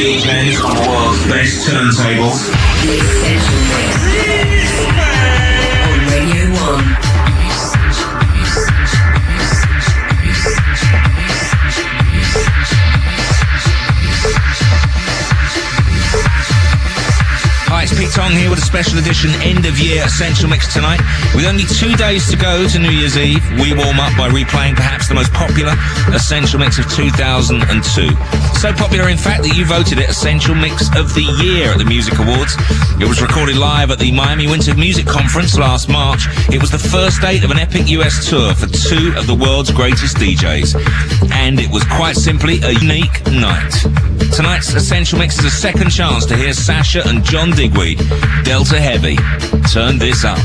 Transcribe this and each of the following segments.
DJs on the world's best turntables. Tong here with a special edition end of year essential mix tonight. With only two days to go to New Year's Eve, we warm up by replaying perhaps the most popular essential mix of 2002. So popular, in fact, that you voted it Essential Mix of the Year at the Music Awards. It was recorded live at the Miami Winter Music Conference last March. It was the first date of an epic US tour for two of the world's greatest DJs. And it was quite simply a unique night. Tonight's Essential Mix is a second chance to hear Sasha and John Digweed, Delta Heavy. Turn this up.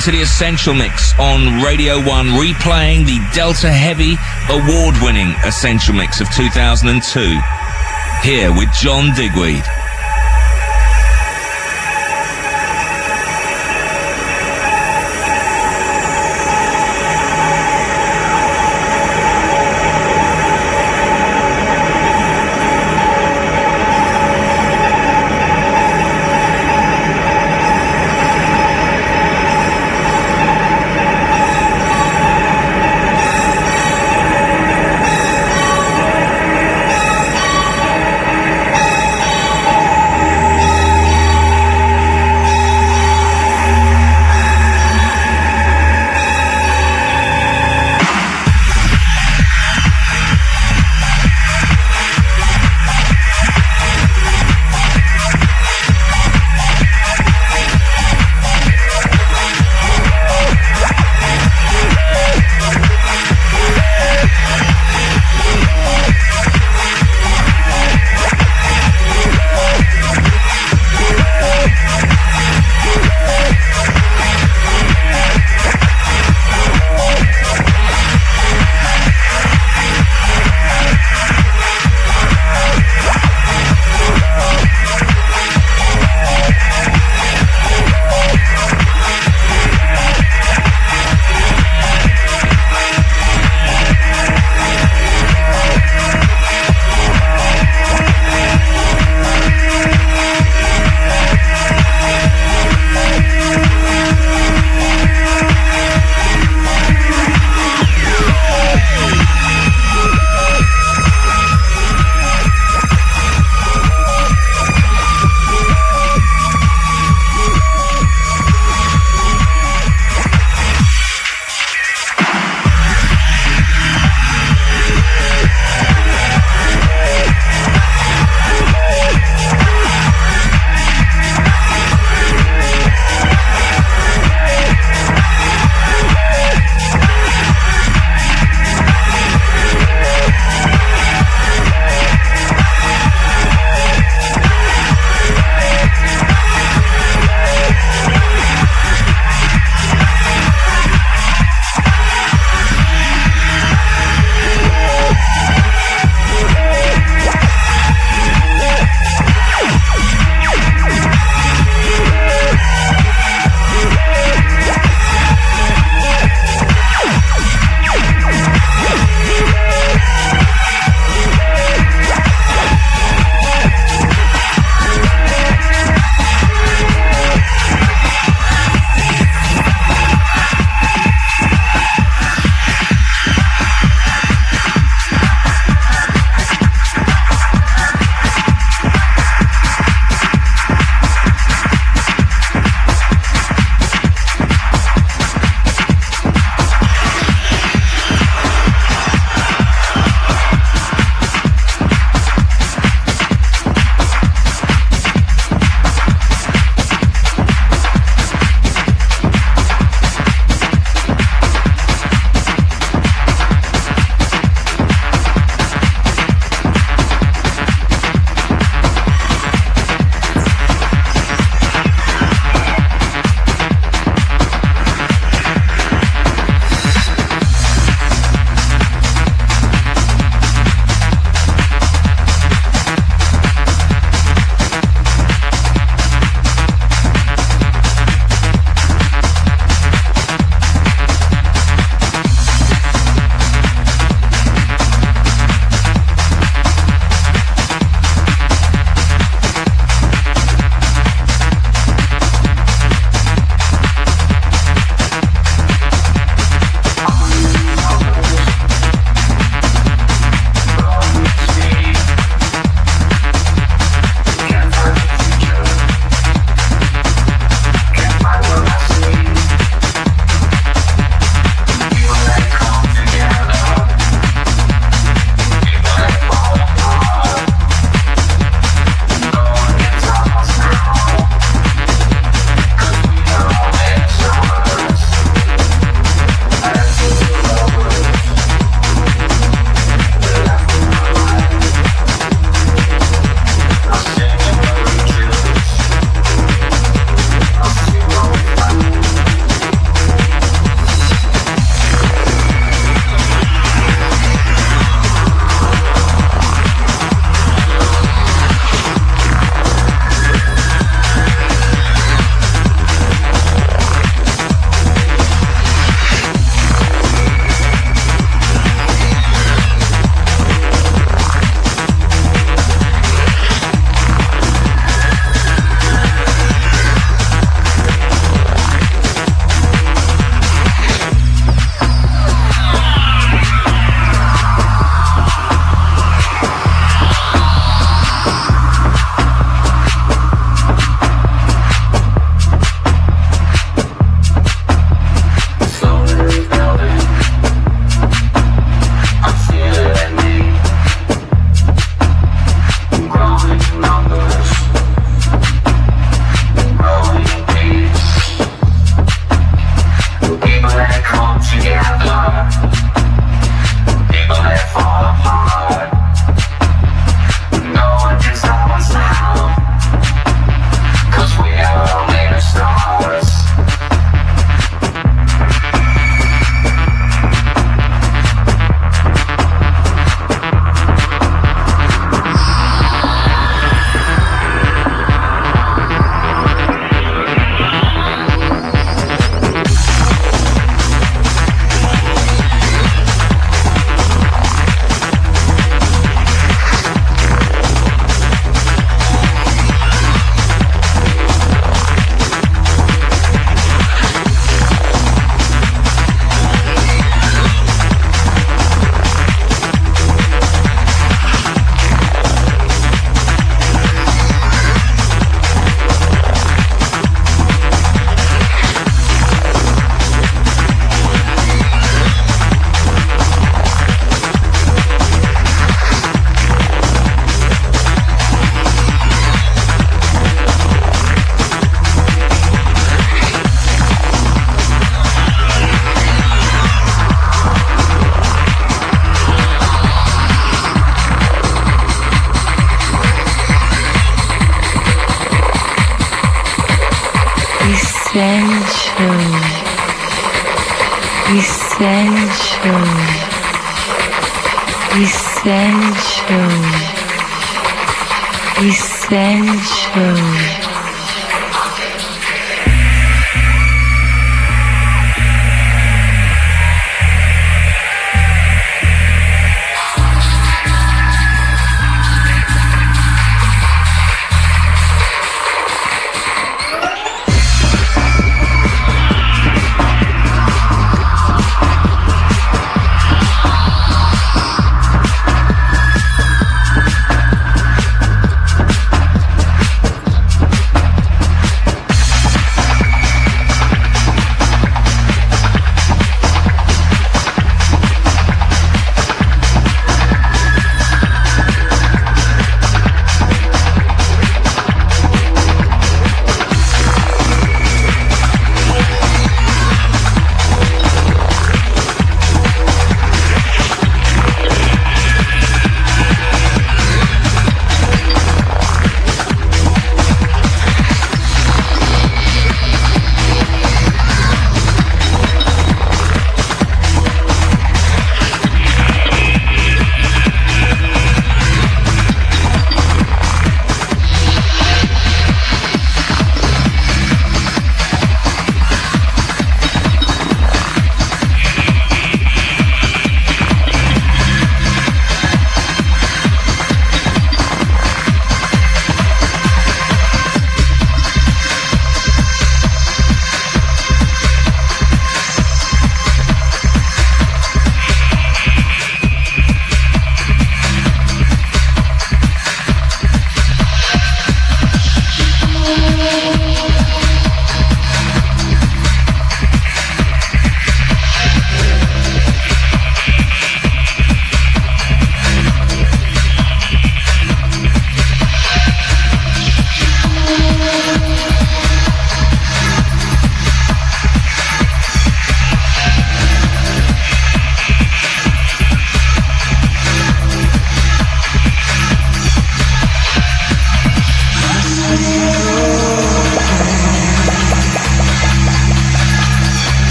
To the Essential Mix on Radio 1, replaying the Delta Heavy award winning Essential Mix of 2002. Here with John Digweed.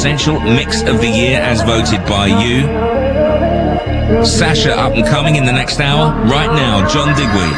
Essential Mix of the Year as voted by you. Sasha up and coming in the next hour. Right now, John Digweed.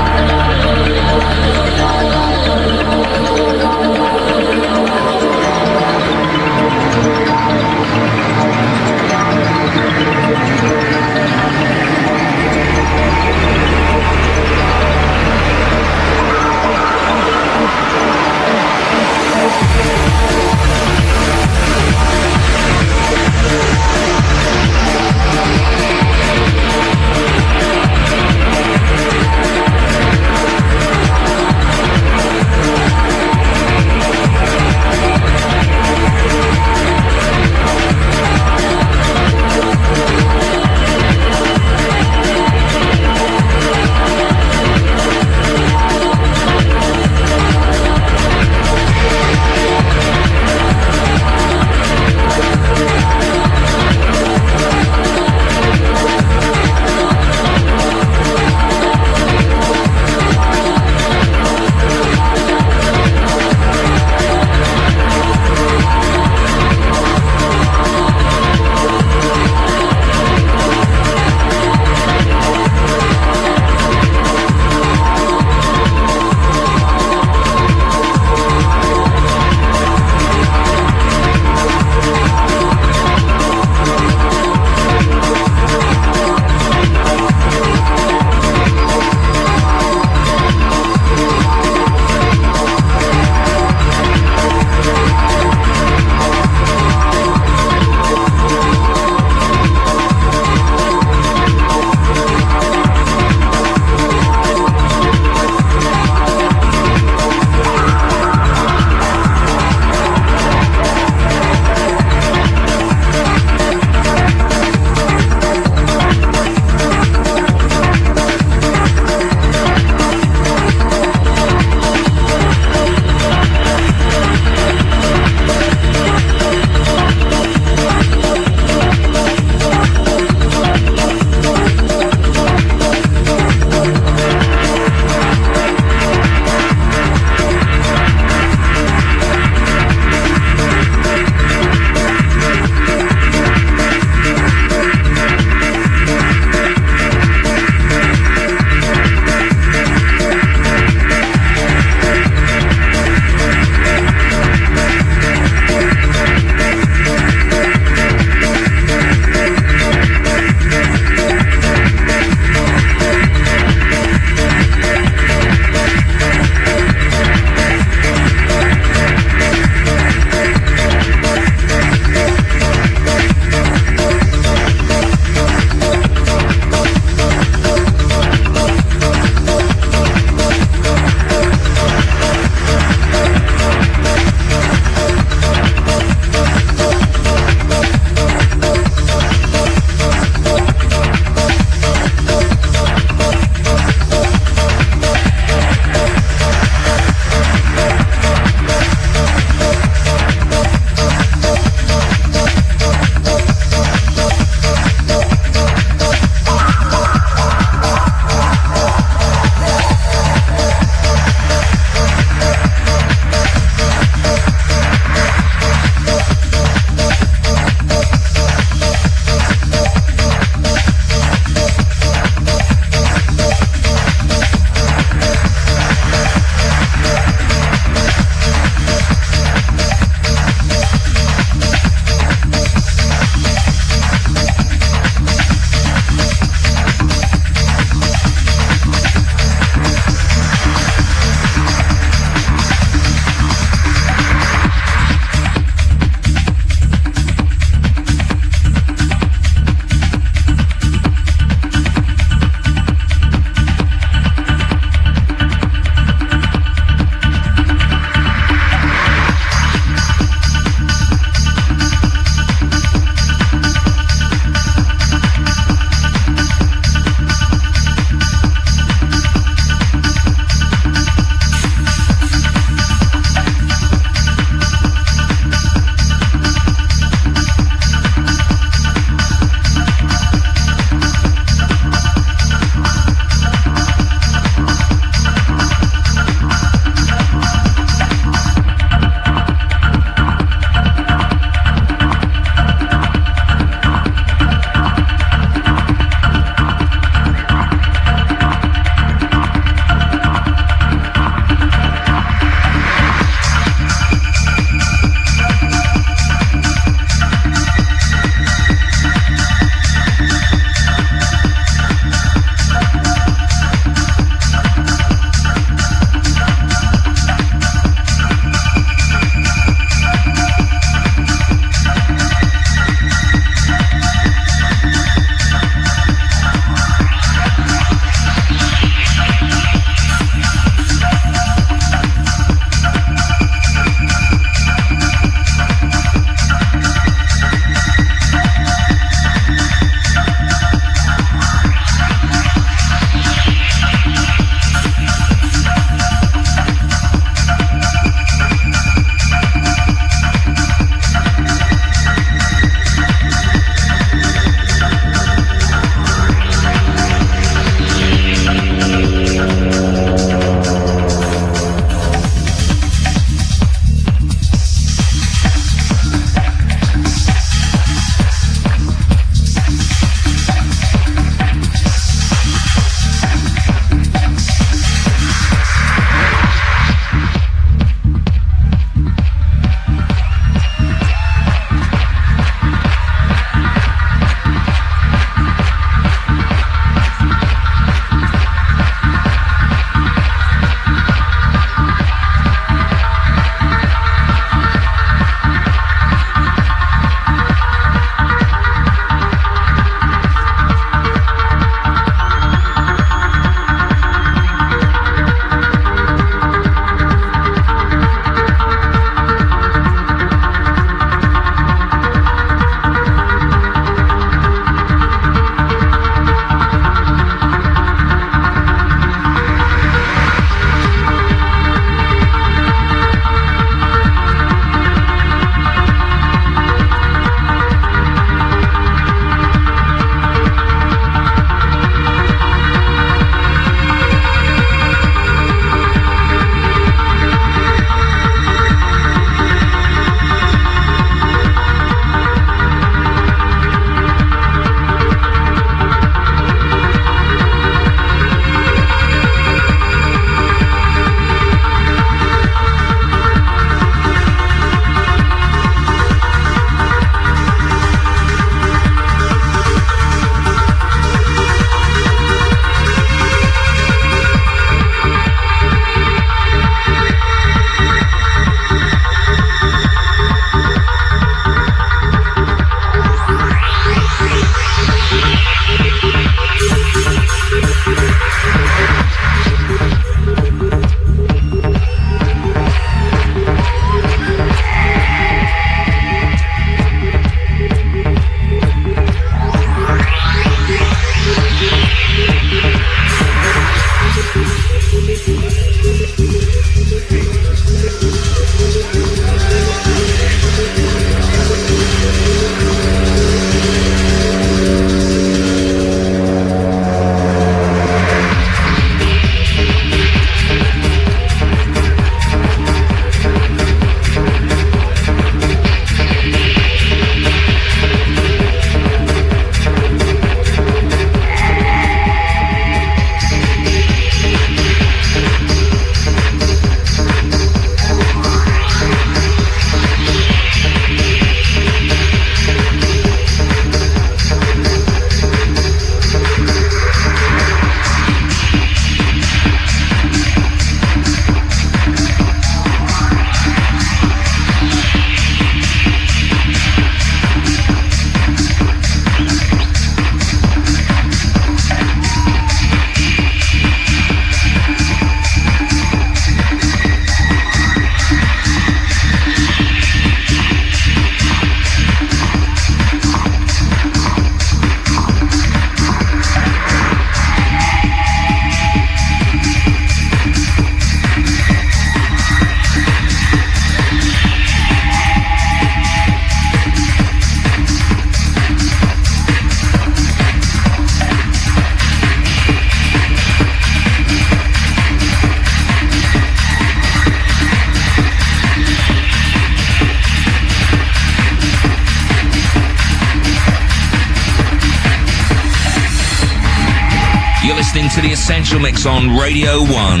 To the Essential Mix on Radio 1.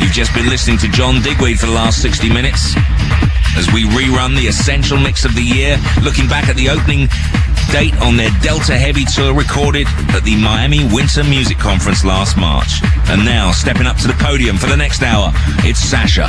You've just been listening to John Digweed for the last 60 minutes as we rerun the Essential Mix of the year, looking back at the opening date on their Delta Heavy tour recorded at the Miami Winter Music Conference last March. And now, stepping up to the podium for the next hour, it's Sasha.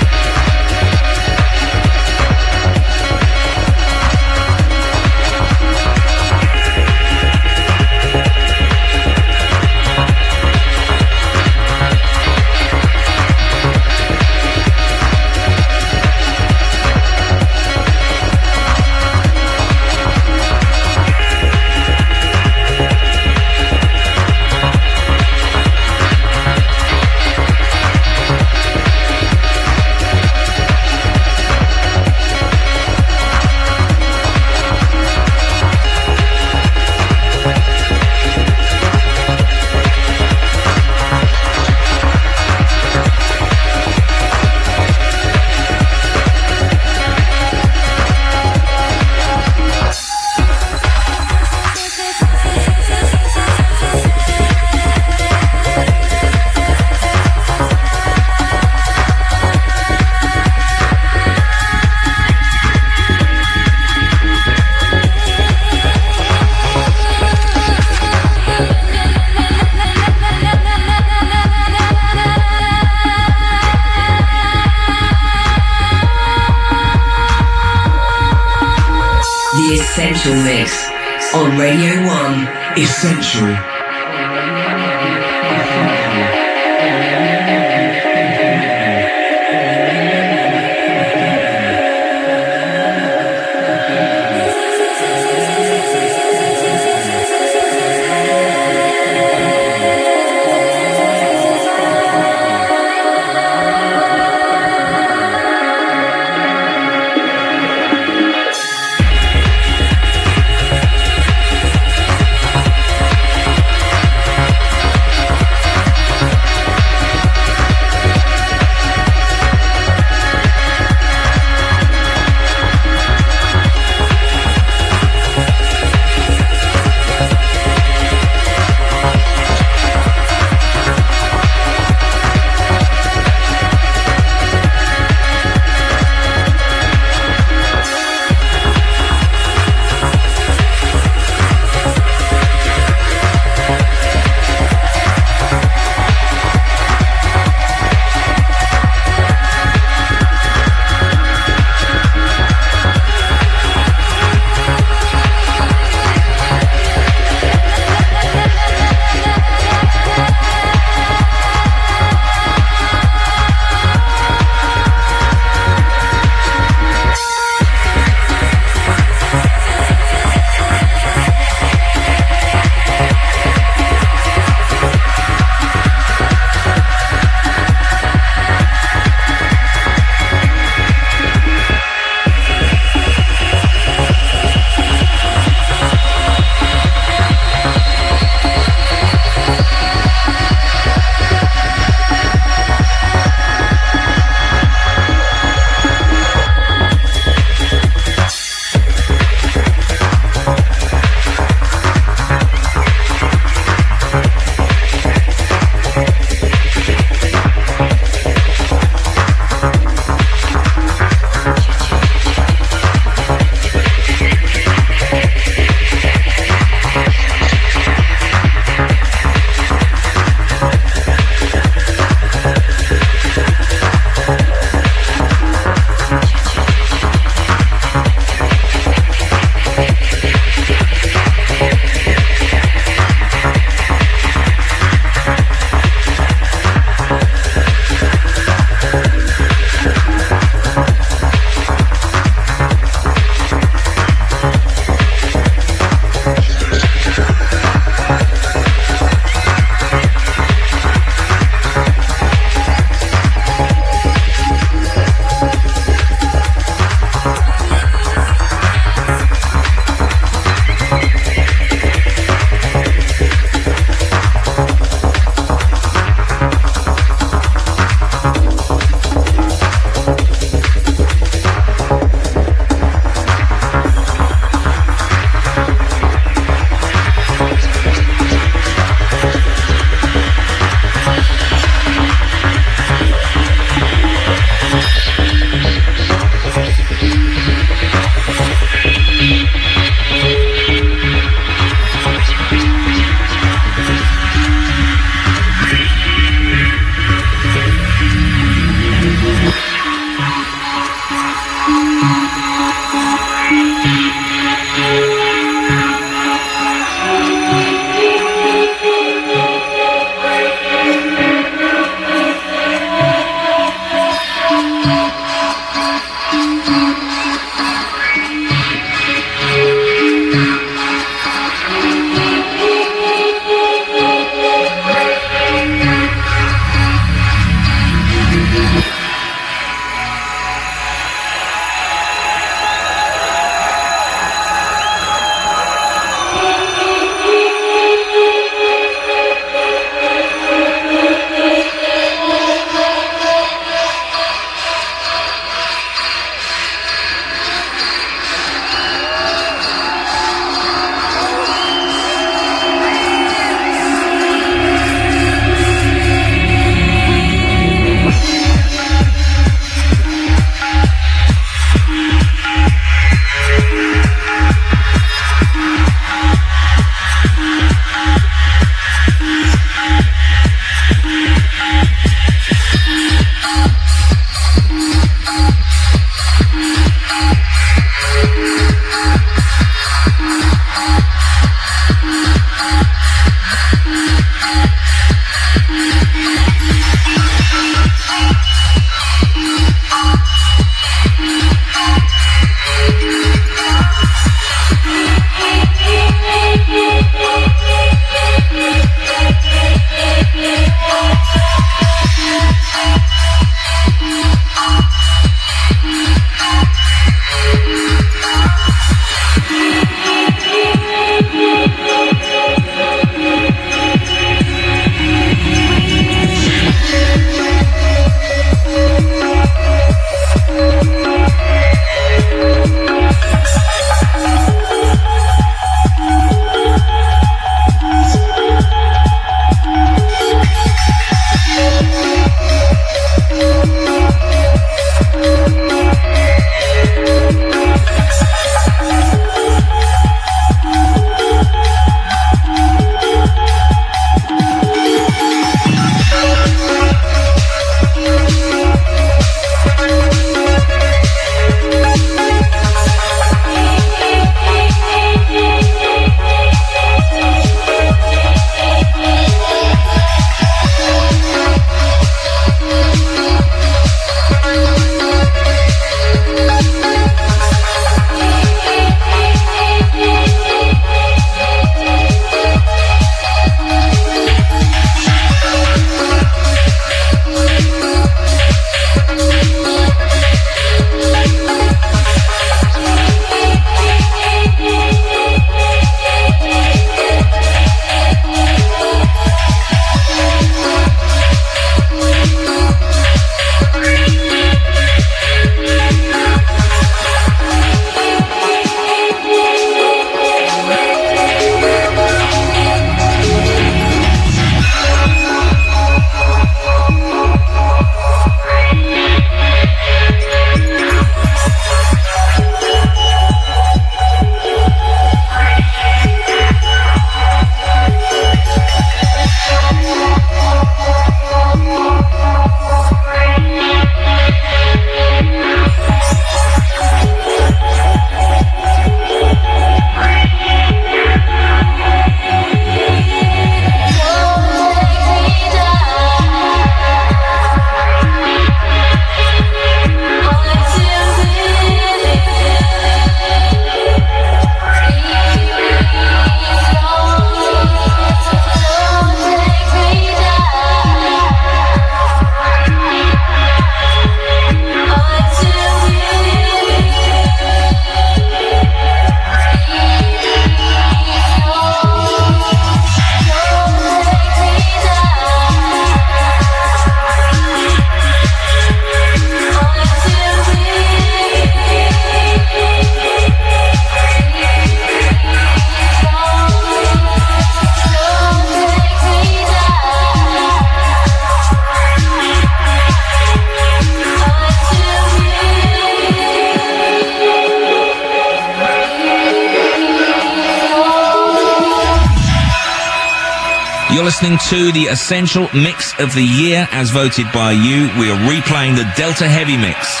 To the Essential Mix of the Year as voted by you. We are replaying the Delta Heavy Mix.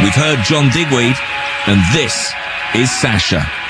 We've heard John Digweed, and this is Sasha.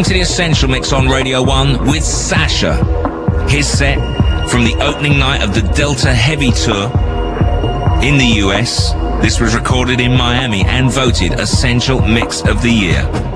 Listening to the Essential Mix on Radio 1 with Sasha. His set from the opening night of the Delta Heavy Tour in the US. This was recorded in Miami and voted Essential Mix of the Year.